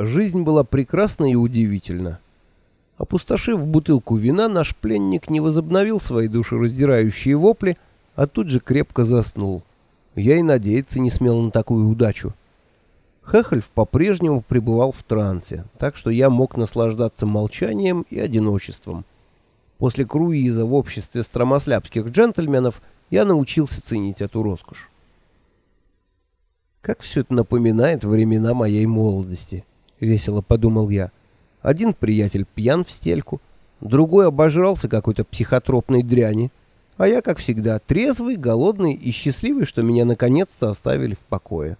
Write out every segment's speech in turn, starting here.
Жизнь была прекрасна и удивительна. Опустошив бутылку вина, наш пленник не возобновил свои душераздирающие вопли, а тут же крепко заснул. Я и надеяться не смел на такую удачу. Хехельф по-прежнему пребывал в трансе, так что я мог наслаждаться молчанием и одиночеством. После круиза в обществе стромослябских джентльменов я научился ценить эту роскошь. Как все это напоминает времена моей молодости, — весело подумал я. Один приятель пьян в стельку, другой обожрался какой-то психотропной дряни, а я, как всегда, трезвый, голодный и счастливый, что меня наконец-то оставили в покое.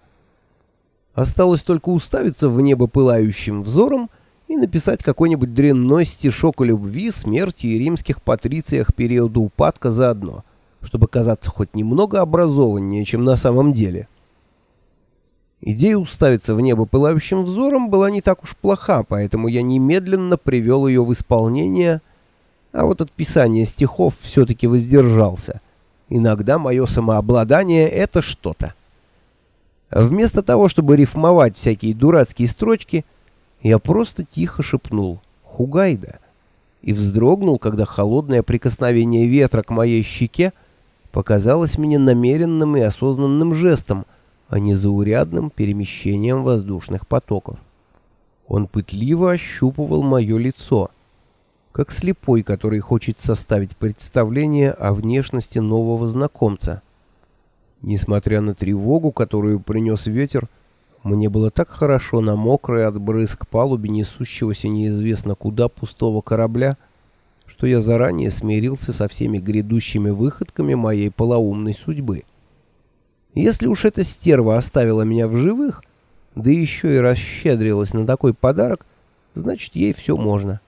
Осталось только уставиться в небо пылающим взором и написать какой-нибудь дрянной стишок о любви, смерти и римских патрициях периода упадка заодно, чтобы казаться хоть немного образованнее, чем на самом деле. Идея уставиться в небо пылающим взором была не так уж плоха, поэтому я немедленно привел ее в исполнение, а вот от писания стихов все-таки воздержался. Иногда мое самообладание — это что-то. Вместо того, чтобы рифмовать всякие дурацкие строчки, я просто тихо шепнул «Хугайда» и вздрогнул, когда холодное прикосновение ветра к моей щеке показалось мне намеренным и осознанным жестом, а не заурядным перемещением воздушных потоков. Он пытливо ощупывал мое лицо, как слепой, который хочет составить представление о внешности нового знакомца — Несмотря на тревогу, которую принес ветер, мне было так хорошо на мокрой от брызг палубе несущегося неизвестно куда пустого корабля, что я заранее смирился со всеми грядущими выходками моей полоумной судьбы. Если уж эта стерва оставила меня в живых, да еще и расщедрилась на такой подарок, значит, ей все можно.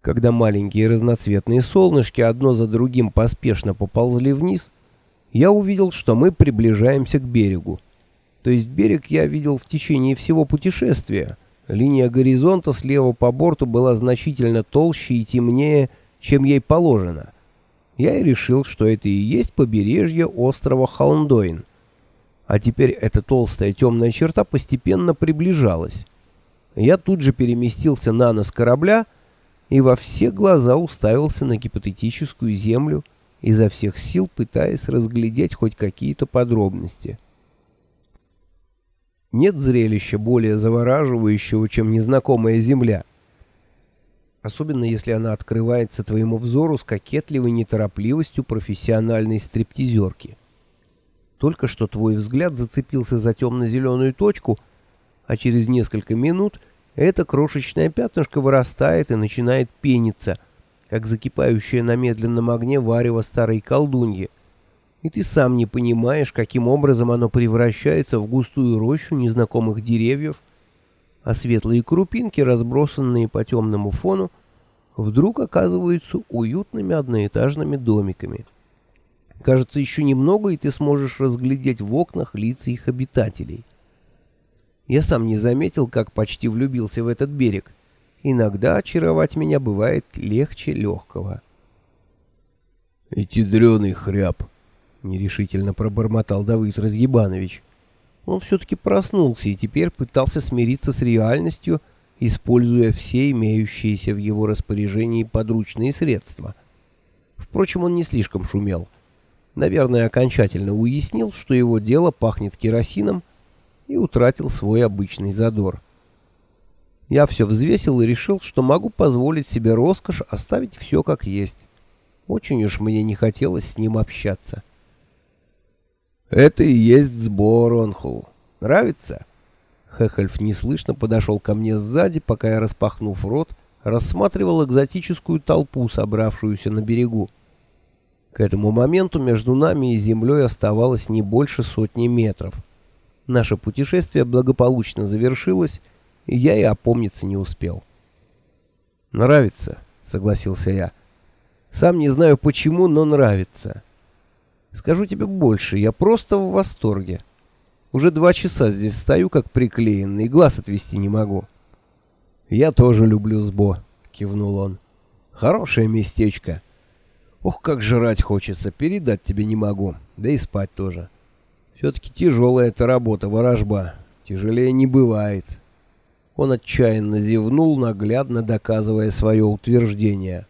Когда маленькие разноцветные солнышки одно за другим поспешно поползли вниз, я увидел, что мы приближаемся к берегу. То есть берег я видел в течение всего путешествия. Линия горизонта слева по борту была значительно толще и темнее, чем ей положено. Я и решил, что это и есть побережье острова Халндойн. А теперь эта толстая темная черта постепенно приближалась. Я тут же переместился на нос корабля и во все глаза уставился на гипотетическую землю, изо всех сил пытаясь разглядеть хоть какие-то подробности. Нет зрелища более завораживающего, чем незнакомая земля. Особенно если она открывается твоему взору с кокетливой неторопливостью профессиональной стриптизерки. Только что твой взгляд зацепился за темно-зеленую точку, а через несколько минут это крошечное пятнышко вырастает и начинает пениться – как закипающее на медленном огне варево старой колдуньи. И ты сам не понимаешь, каким образом оно превращается в густую рощу незнакомых деревьев, а светлые крупинки, разбросанные по темному фону, вдруг оказываются уютными одноэтажными домиками. Кажется, еще немного, и ты сможешь разглядеть в окнах лица их обитателей. Я сам не заметил, как почти влюбился в этот берег — Иногда очаровать меня бывает легче легкого. «Эти дрёный хряб!» — нерешительно пробормотал Давыд Разъебанович. Он все-таки проснулся и теперь пытался смириться с реальностью, используя все имеющиеся в его распоряжении подручные средства. Впрочем, он не слишком шумел. Наверное, окончательно уяснил, что его дело пахнет керосином, и утратил свой обычный задор. Я все взвесил и решил, что могу позволить себе роскошь оставить все как есть. Очень уж мне не хотелось с ним общаться. «Это и есть сбор, Онхул. Нравится?» Хехельф неслышно подошел ко мне сзади, пока я, распахнув рот, рассматривал экзотическую толпу, собравшуюся на берегу. К этому моменту между нами и землей оставалось не больше сотни метров. Наше путешествие благополучно завершилось, и я и опомниться не успел. «Нравится», — согласился я. «Сам не знаю почему, но нравится. Скажу тебе больше, я просто в восторге. Уже два часа здесь стою, как приклеенный, глаз отвести не могу». «Я тоже люблю Сбо», — кивнул он. «Хорошее местечко. Ох, как жрать хочется, передать тебе не могу, да и спать тоже. Все-таки тяжелая эта работа, ворожба. Тяжелее не бывает. Он отчаянно зевнул, наглядно доказывая свое утверждение.